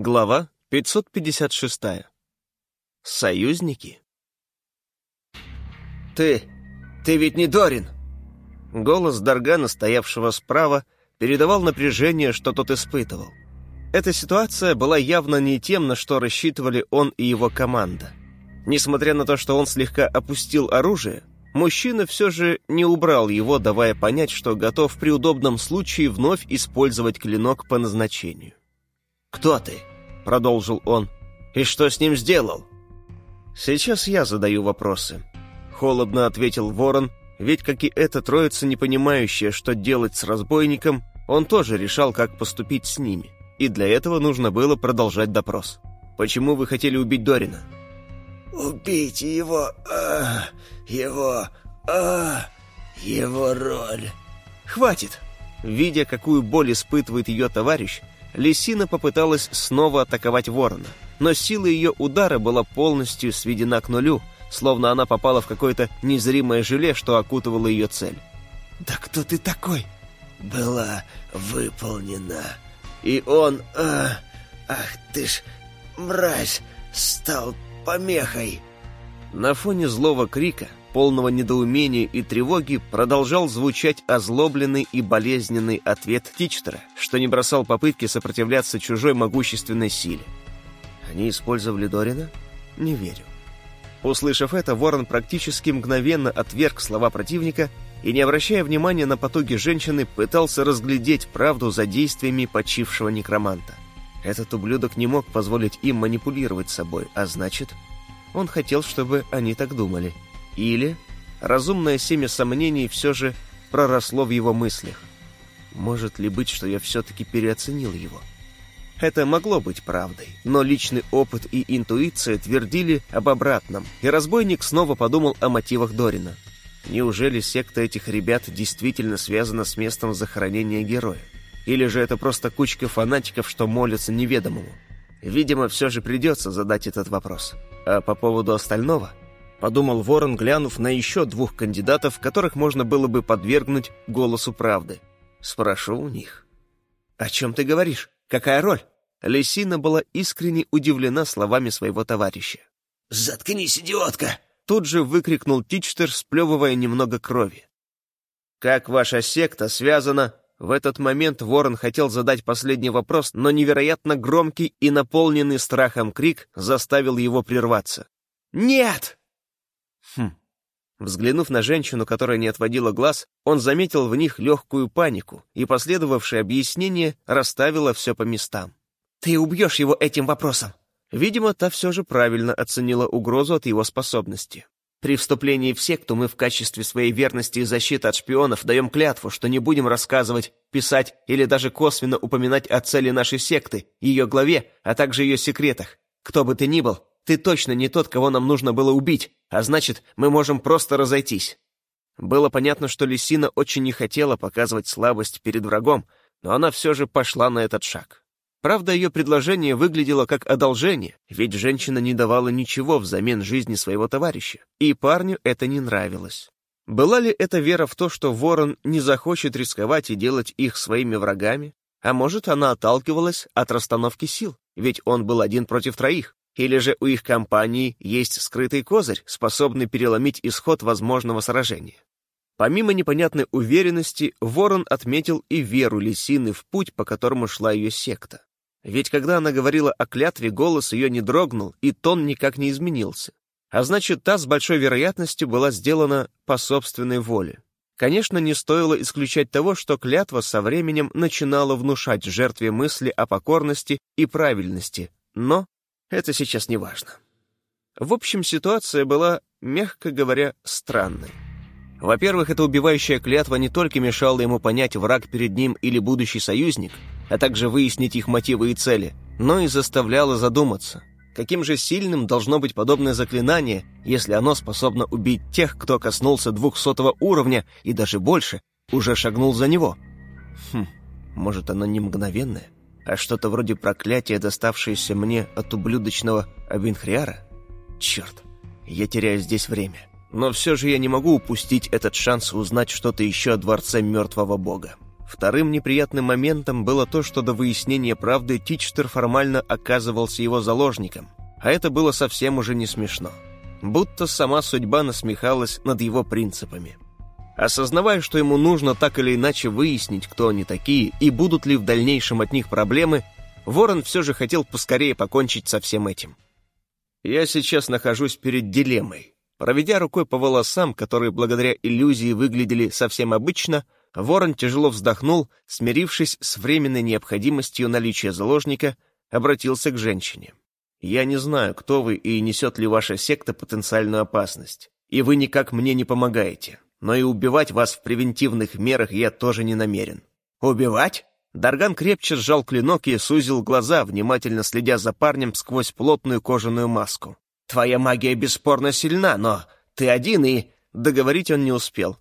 Глава 556. Союзники. «Ты... ты ведь не Дорин!» Голос Даргана, стоявшего справа, передавал напряжение, что тот испытывал. Эта ситуация была явно не тем, на что рассчитывали он и его команда. Несмотря на то, что он слегка опустил оружие, мужчина все же не убрал его, давая понять, что готов при удобном случае вновь использовать клинок по назначению. «Кто ты?» — продолжил он. «И что с ним сделал?» «Сейчас я задаю вопросы», — холодно ответил ворон, ведь, как и эта троица, не понимающая, что делать с разбойником, он тоже решал, как поступить с ними и для этого нужно было продолжать допрос. «Почему вы хотели убить Дорина?» «Убить его... А, его... А, его роль...» «Хватит!» Видя, какую боль испытывает ее товарищ, Лисина попыталась снова атаковать ворона, но сила ее удара была полностью сведена к нулю, словно она попала в какое-то незримое желе, что окутывало ее цель. «Да кто ты такой?» «Была выполнена», и он... А, ах ты ж, мразь, стал помехой. На фоне злого крика, полного недоумения и тревоги, продолжал звучать озлобленный и болезненный ответ Тичтера, что не бросал попытки сопротивляться чужой могущественной силе. Они использовали Дорина? Не верю. Услышав это, Ворон практически мгновенно отверг слова противника и, не обращая внимания на потуги женщины, пытался разглядеть правду за действиями почившего некроманта. Этот ублюдок не мог позволить им манипулировать собой, а значит, он хотел, чтобы они так думали. Или разумное семя сомнений все же проросло в его мыслях. Может ли быть, что я все-таки переоценил его? Это могло быть правдой, но личный опыт и интуиция твердили об обратном, и разбойник снова подумал о мотивах Дорина – Неужели секта этих ребят действительно связана с местом захоронения героя? Или же это просто кучка фанатиков, что молятся неведомому? Видимо, все же придется задать этот вопрос. А по поводу остального, подумал Ворон, глянув на еще двух кандидатов, которых можно было бы подвергнуть голосу правды. Спрошу у них. «О чем ты говоришь? Какая роль?» Лисина была искренне удивлена словами своего товарища. «Заткнись, идиотка!» Тут же выкрикнул Тичтер, сплевывая немного крови. «Как ваша секта связана...» В этот момент Ворон хотел задать последний вопрос, но невероятно громкий и наполненный страхом крик заставил его прерваться. «Нет!» Взглянув на женщину, которая не отводила глаз, он заметил в них легкую панику, и последовавшее объяснение расставило все по местам. «Ты убьешь его этим вопросом!» Видимо, та все же правильно оценила угрозу от его способности. При вступлении в секту мы в качестве своей верности и защиты от шпионов даем клятву, что не будем рассказывать, писать или даже косвенно упоминать о цели нашей секты, ее главе, а также ее секретах. Кто бы ты ни был, ты точно не тот, кого нам нужно было убить, а значит, мы можем просто разойтись. Было понятно, что Лисина очень не хотела показывать слабость перед врагом, но она все же пошла на этот шаг. Правда, ее предложение выглядело как одолжение, ведь женщина не давала ничего взамен жизни своего товарища, и парню это не нравилось. Была ли это вера в то, что Ворон не захочет рисковать и делать их своими врагами? А может, она отталкивалась от расстановки сил, ведь он был один против троих? Или же у их компании есть скрытый козырь, способный переломить исход возможного сражения? Помимо непонятной уверенности, Ворон отметил и веру Лисины в путь, по которому шла ее секта. Ведь когда она говорила о клятве, голос ее не дрогнул, и тон никак не изменился. А значит, та с большой вероятностью была сделана по собственной воле. Конечно, не стоило исключать того, что клятва со временем начинала внушать жертве мысли о покорности и правильности, но это сейчас не важно. В общем, ситуация была, мягко говоря, странной. Во-первых, эта убивающая клятва не только мешала ему понять, враг перед ним или будущий союзник, а также выяснить их мотивы и цели, но и заставляла задуматься, каким же сильным должно быть подобное заклинание, если оно способно убить тех, кто коснулся двухсотого уровня и даже больше, уже шагнул за него. Хм, может, оно не мгновенное, а что-то вроде проклятия, доставшееся мне от ублюдочного Абинхриара? Черт, я теряю здесь время. Но все же я не могу упустить этот шанс узнать что-то еще о Дворце Мертвого Бога. Вторым неприятным моментом было то, что до выяснения правды Тичтер формально оказывался его заложником, а это было совсем уже не смешно. Будто сама судьба насмехалась над его принципами. Осознавая, что ему нужно так или иначе выяснить, кто они такие и будут ли в дальнейшем от них проблемы, Ворон все же хотел поскорее покончить со всем этим. «Я сейчас нахожусь перед дилеммой», Проведя рукой по волосам, которые благодаря иллюзии выглядели совсем обычно, Ворон тяжело вздохнул, смирившись с временной необходимостью наличия заложника, обратился к женщине. «Я не знаю, кто вы и несет ли ваша секта потенциальную опасность, и вы никак мне не помогаете, но и убивать вас в превентивных мерах я тоже не намерен». «Убивать?» Дарган крепче сжал клинок и сузил глаза, внимательно следя за парнем сквозь плотную кожаную маску. Твоя магия бесспорно сильна, но ты один и...» Договорить он не успел.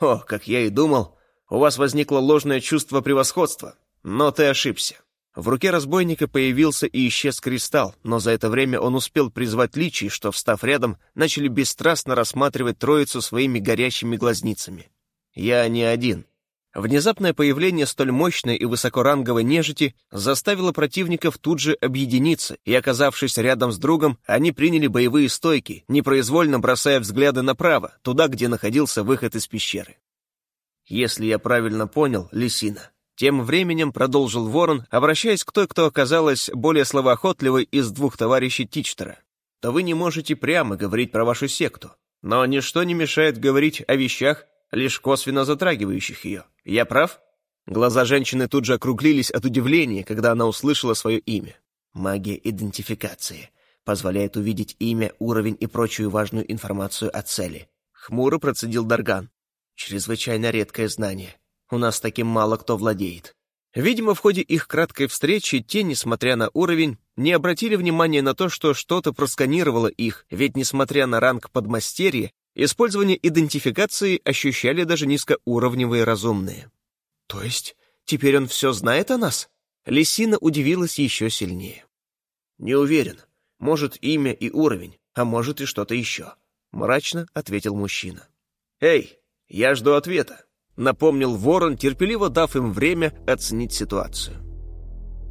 «О, как я и думал, у вас возникло ложное чувство превосходства. Но ты ошибся. В руке разбойника появился и исчез кристалл, но за это время он успел призвать личий, что, встав рядом, начали бесстрастно рассматривать троицу своими горящими глазницами. Я не один. Внезапное появление столь мощной и высокоранговой нежити заставило противников тут же объединиться, и, оказавшись рядом с другом, они приняли боевые стойки, непроизвольно бросая взгляды направо, туда, где находился выход из пещеры. «Если я правильно понял, Лисина», тем временем продолжил Ворон, обращаясь к той, кто оказалась более словоохотливой из двух товарищей Тичтера, то вы не можете прямо говорить про вашу секту, но ничто не мешает говорить о вещах, лишь косвенно затрагивающих ее. Я прав?» Глаза женщины тут же округлились от удивления, когда она услышала свое имя. «Магия идентификации. Позволяет увидеть имя, уровень и прочую важную информацию о цели». Хмуро процедил Дарган. «Чрезвычайно редкое знание. У нас таким мало кто владеет». Видимо, в ходе их краткой встречи те, несмотря на уровень, не обратили внимания на то, что что-то просканировало их, ведь, несмотря на ранг подмастерья, Использование идентификации ощущали даже низкоуровневые разумные. То есть теперь он все знает о нас? Лисина удивилась еще сильнее. Не уверен. Может, имя и уровень, а может и что-то еще. Мрачно ответил мужчина. Эй, я жду ответа. Напомнил ворон, терпеливо дав им время оценить ситуацию.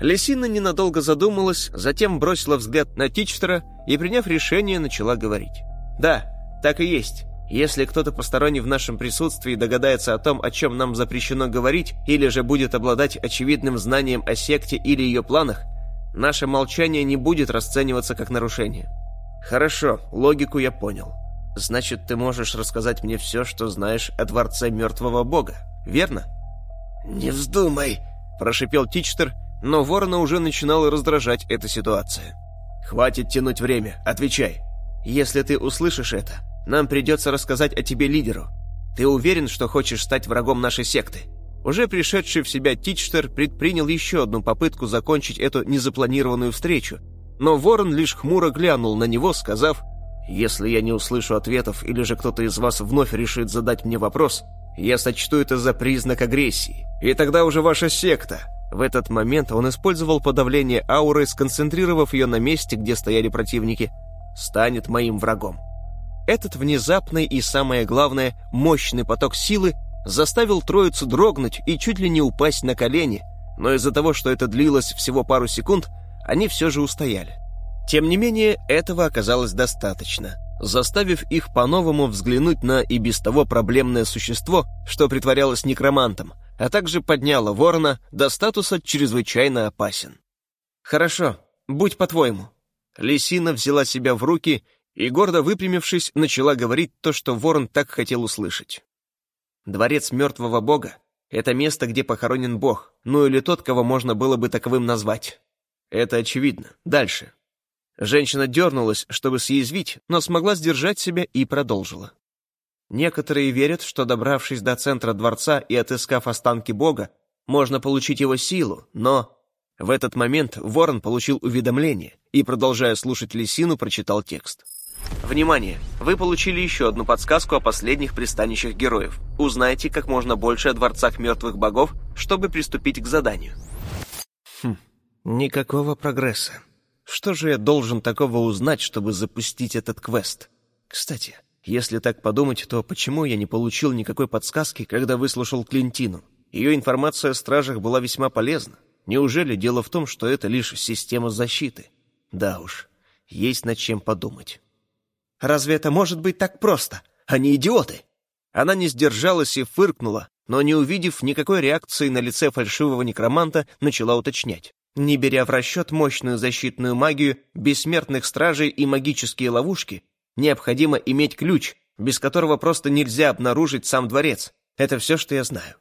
Лисина ненадолго задумалась, затем бросила взгляд на Тичтера и, приняв решение, начала говорить. «Да, так и есть. Если кто-то посторонний в нашем присутствии догадается о том, о чем нам запрещено говорить, или же будет обладать очевидным знанием о секте или ее планах, наше молчание не будет расцениваться как нарушение. Хорошо, логику я понял. Значит, ты можешь рассказать мне все, что знаешь о Дворце Мертвого Бога, верно? «Не вздумай!» – прошипел Тичтер, но Ворона уже начинала раздражать эта ситуация. «Хватит тянуть время, отвечай. Если ты услышишь это, нам придется рассказать о тебе лидеру. Ты уверен, что хочешь стать врагом нашей секты?» Уже пришедший в себя Тичтер предпринял еще одну попытку закончить эту незапланированную встречу, но Ворон лишь хмуро глянул на него, сказав, «Если я не услышу ответов или же кто-то из вас вновь решит задать мне вопрос, я сочту это за признак агрессии, и тогда уже ваша секта». В этот момент он использовал подавление ауры, сконцентрировав ее на месте, где стояли противники, станет моим врагом. Этот внезапный и, самое главное, мощный поток силы заставил троицу дрогнуть и чуть ли не упасть на колени, но из-за того, что это длилось всего пару секунд, они все же устояли. Тем не менее, этого оказалось достаточно, заставив их по-новому взглянуть на и без того проблемное существо, что притворялось некромантом, а также подняло ворона до статуса «чрезвычайно опасен». «Хорошо, будь по-твоему». Лисина взяла себя в руки и, гордо выпрямившись, начала говорить то, что ворон так хотел услышать. «Дворец мертвого бога — это место, где похоронен бог, ну или тот, кого можно было бы таковым назвать. Это очевидно. Дальше». Женщина дернулась, чтобы съязвить, но смогла сдержать себя и продолжила. Некоторые верят, что, добравшись до центра дворца и отыскав останки бога, можно получить его силу, но... В этот момент Ворон получил уведомление и, продолжая слушать Лисину, прочитал текст. Внимание! Вы получили еще одну подсказку о последних пристанищах героев. Узнайте как можно больше о дворцах мертвых богов, чтобы приступить к заданию. Хм, никакого прогресса. Что же я должен такого узнать, чтобы запустить этот квест? Кстати, если так подумать, то почему я не получил никакой подсказки, когда выслушал Клинтину? ее информация о стражах была весьма полезна. Неужели дело в том, что это лишь система защиты? Да уж, есть над чем подумать. «Разве это может быть так просто? Они идиоты!» Она не сдержалась и фыркнула, но, не увидев никакой реакции на лице фальшивого некроманта, начала уточнять. Не беря в расчет мощную защитную магию, бессмертных стражей и магические ловушки, необходимо иметь ключ, без которого просто нельзя обнаружить сам дворец. Это все, что я знаю.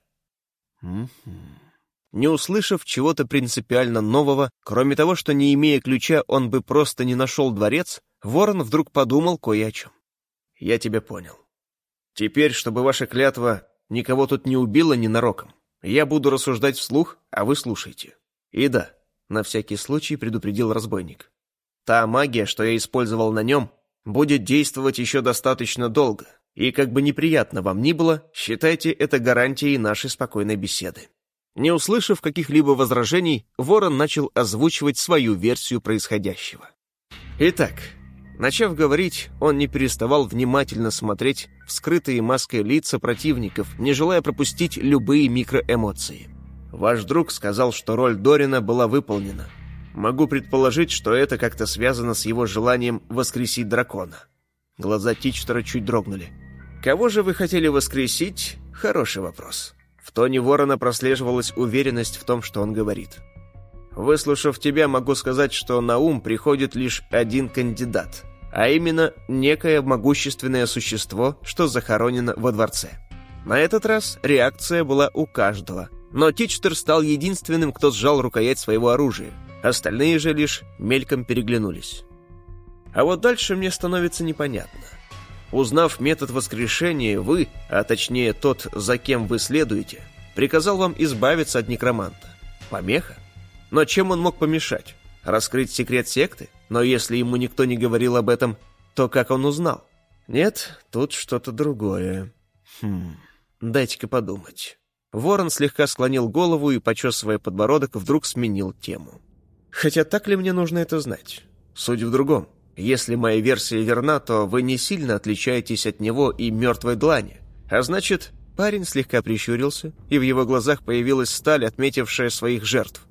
Не услышав чего-то принципиально нового, кроме того, что не имея ключа он бы просто не нашел дворец, Ворон вдруг подумал кое о чем. «Я тебя понял. Теперь, чтобы ваша клятва никого тут не убила ненароком, я буду рассуждать вслух, а вы слушайте. И да, на всякий случай предупредил разбойник. Та магия, что я использовал на нем, будет действовать еще достаточно долго, и как бы неприятно вам ни было, считайте это гарантией нашей спокойной беседы. Не услышав каких-либо возражений, Ворон начал озвучивать свою версию происходящего. Итак, начав говорить, он не переставал внимательно смотреть в скрытые маской лица противников, не желая пропустить любые микроэмоции. Ваш друг сказал, что роль Дорина была выполнена. Могу предположить, что это как-то связано с его желанием воскресить дракона. Глаза Тичтера чуть дрогнули. Кого же вы хотели воскресить? Хороший вопрос. В тоне ворона прослеживалась уверенность в том, что он говорит. Выслушав тебя, могу сказать, что на ум приходит лишь один кандидат, а именно некое могущественное существо, что захоронено во дворце. На этот раз реакция была у каждого – но Тичтер стал единственным, кто сжал рукоять своего оружия. Остальные же лишь мельком переглянулись. А вот дальше мне становится непонятно. Узнав метод воскрешения, вы, а точнее тот, за кем вы следуете, приказал вам избавиться от некроманта. Помеха? Но чем он мог помешать? Раскрыть секрет секты? Но если ему никто не говорил об этом, то как он узнал? Нет, тут что-то другое. Хм, дайте-ка подумать. Ворон слегка склонил голову и, почесывая подбородок, вдруг сменил тему. «Хотя так ли мне нужно это знать? Суть в другом. Если моя версия верна, то вы не сильно отличаетесь от него и мертвой длани. А значит, парень слегка прищурился, и в его глазах появилась сталь, отметившая своих жертв.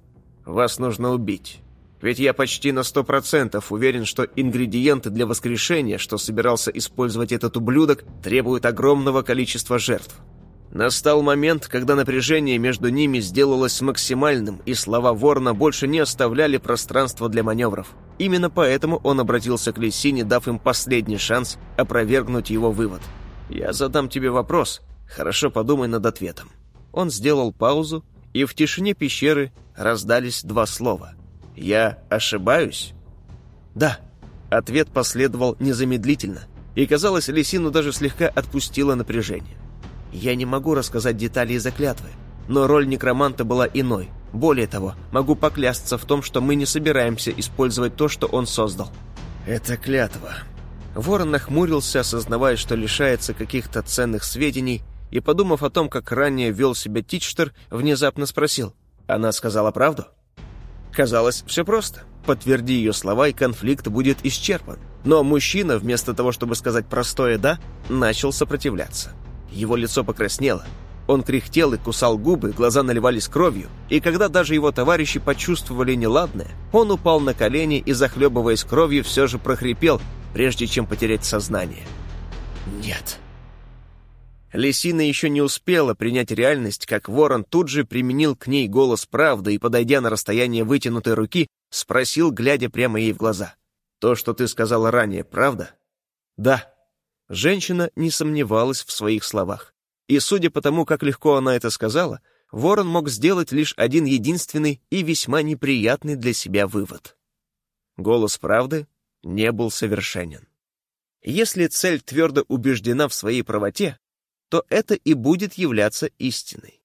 Вас нужно убить. Ведь я почти на сто процентов уверен, что ингредиенты для воскрешения, что собирался использовать этот ублюдок, требуют огромного количества жертв. Настал момент, когда напряжение между ними сделалось максимальным, и слова Ворна больше не оставляли пространства для маневров. Именно поэтому он обратился к Лисине, дав им последний шанс опровергнуть его вывод. «Я задам тебе вопрос. Хорошо подумай над ответом». Он сделал паузу, и в тишине пещеры раздались два слова. «Я ошибаюсь?» «Да». Ответ последовал незамедлительно, и, казалось, Лисину даже слегка отпустило напряжение. Я не могу рассказать детали из-за клятвы, но роль некроманта была иной. Более того, могу поклясться в том, что мы не собираемся использовать то, что он создал. Это клятва. Ворон нахмурился, осознавая, что лишается каких-то ценных сведений, и, подумав о том, как ранее вел себя Тичтер, внезапно спросил. Она сказала правду? Казалось, все просто. Подтверди ее слова, и конфликт будет исчерпан. Но мужчина, вместо того, чтобы сказать простое «да», начал сопротивляться. Его лицо покраснело. Он кряхтел и кусал губы, глаза наливались кровью, и когда даже его товарищи почувствовали неладное, он упал на колени и, захлебываясь кровью, все же прохрипел, прежде чем потерять сознание. «Нет». Лисина еще не успела принять реальность, как ворон тут же применил к ней голос правды и, подойдя на расстояние вытянутой руки, спросил, глядя прямо ей в глаза. «То, что ты сказала ранее, правда?» «Да», Женщина не сомневалась в своих словах. И судя по тому, как легко она это сказала, Ворон мог сделать лишь один единственный и весьма неприятный для себя вывод. Голос правды не был совершенен. Если цель твердо убеждена в своей правоте, то это и будет являться истиной.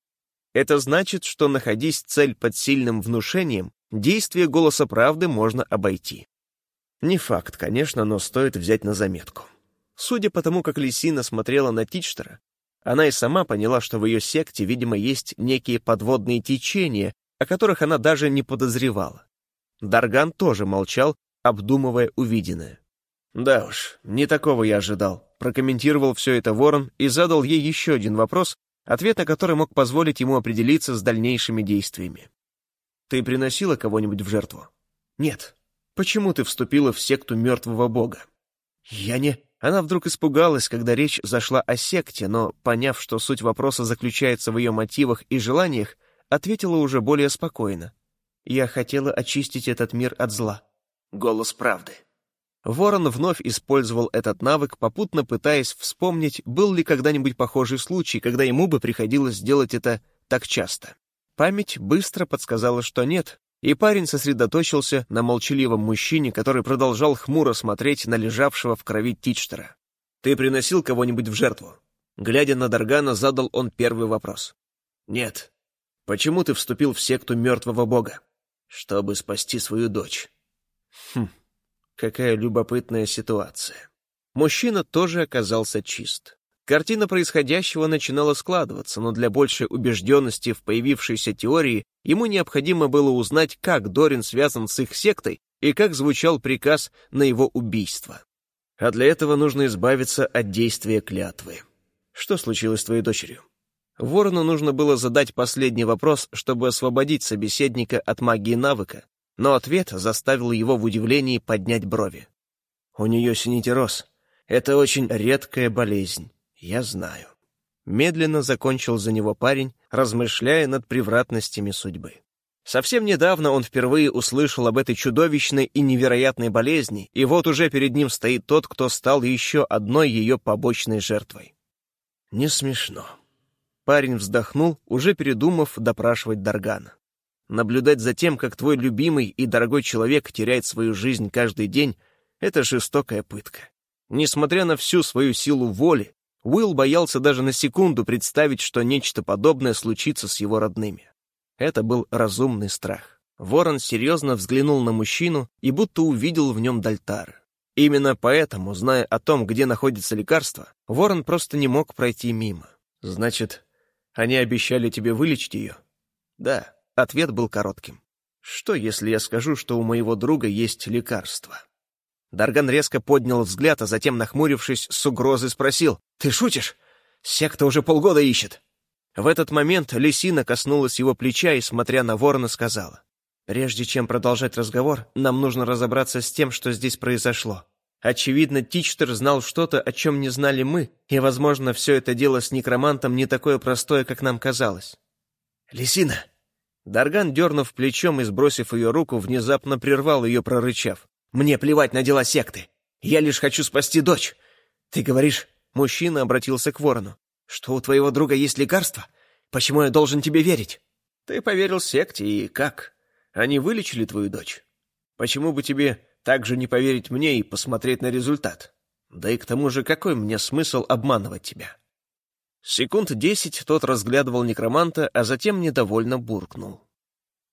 Это значит, что, находясь цель под сильным внушением, действие голоса правды можно обойти. Не факт, конечно, но стоит взять на заметку. Судя по тому, как Лисина смотрела на Тичтера, она и сама поняла, что в ее секте, видимо, есть некие подводные течения, о которых она даже не подозревала. Дарган тоже молчал, обдумывая увиденное. «Да уж, не такого я ожидал», — прокомментировал все это Ворон и задал ей еще один вопрос, ответ на который мог позволить ему определиться с дальнейшими действиями. «Ты приносила кого-нибудь в жертву?» «Нет». «Почему ты вступила в секту мертвого бога?» «Я не...» Она вдруг испугалась, когда речь зашла о секте, но, поняв, что суть вопроса заключается в ее мотивах и желаниях, ответила уже более спокойно. «Я хотела очистить этот мир от зла». Голос правды. Ворон вновь использовал этот навык, попутно пытаясь вспомнить, был ли когда-нибудь похожий случай, когда ему бы приходилось делать это так часто. Память быстро подсказала, что нет, и парень сосредоточился на молчаливом мужчине, который продолжал хмуро смотреть на лежавшего в крови Тичтера. «Ты приносил кого-нибудь в жертву?» Глядя на Даргана, задал он первый вопрос. «Нет. Почему ты вступил в секту мертвого бога?» «Чтобы спасти свою дочь». «Хм, какая любопытная ситуация». Мужчина тоже оказался чист. Картина происходящего начинала складываться, но для большей убежденности в появившейся теории ему необходимо было узнать, как Дорин связан с их сектой и как звучал приказ на его убийство. А для этого нужно избавиться от действия клятвы. Что случилось с твоей дочерью? Ворону нужно было задать последний вопрос, чтобы освободить собеседника от магии навыка, но ответ заставил его в удивлении поднять брови. У нее синетероз. Это очень редкая болезнь. «Я знаю». Медленно закончил за него парень, размышляя над превратностями судьбы. Совсем недавно он впервые услышал об этой чудовищной и невероятной болезни, и вот уже перед ним стоит тот, кто стал еще одной ее побочной жертвой. Не смешно. Парень вздохнул, уже передумав допрашивать Даргана. Наблюдать за тем, как твой любимый и дорогой человек теряет свою жизнь каждый день, — это жестокая пытка. Несмотря на всю свою силу воли, Уилл боялся даже на секунду представить, что нечто подобное случится с его родными. Это был разумный страх. Ворон серьезно взглянул на мужчину и будто увидел в нем Дальтар. Именно поэтому, зная о том, где находится лекарство, Ворон просто не мог пройти мимо. «Значит, они обещали тебе вылечить ее?» «Да», — ответ был коротким. «Что, если я скажу, что у моего друга есть лекарство?» Дарган резко поднял взгляд, а затем, нахмурившись, с угрозой спросил. «Ты шутишь? Секта уже полгода ищет». В этот момент Лисина коснулась его плеча и, смотря на ворона, сказала. «Прежде чем продолжать разговор, нам нужно разобраться с тем, что здесь произошло. Очевидно, Тичтер знал что-то, о чем не знали мы, и, возможно, все это дело с некромантом не такое простое, как нам казалось». «Лисина!» Дарган, дернув плечом и сбросив ее руку, внезапно прервал ее, прорычав. Мне плевать на дела секты. Я лишь хочу спасти дочь. Ты говоришь, мужчина обратился к ворону, что у твоего друга есть лекарство? Почему я должен тебе верить? Ты поверил секте, и как? Они вылечили твою дочь. Почему бы тебе также не поверить мне и посмотреть на результат? Да и к тому же, какой мне смысл обманывать тебя? Секунд десять тот разглядывал некроманта, а затем недовольно буркнул.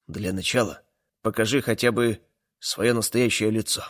Для начала покажи хотя бы свое настоящее лицо.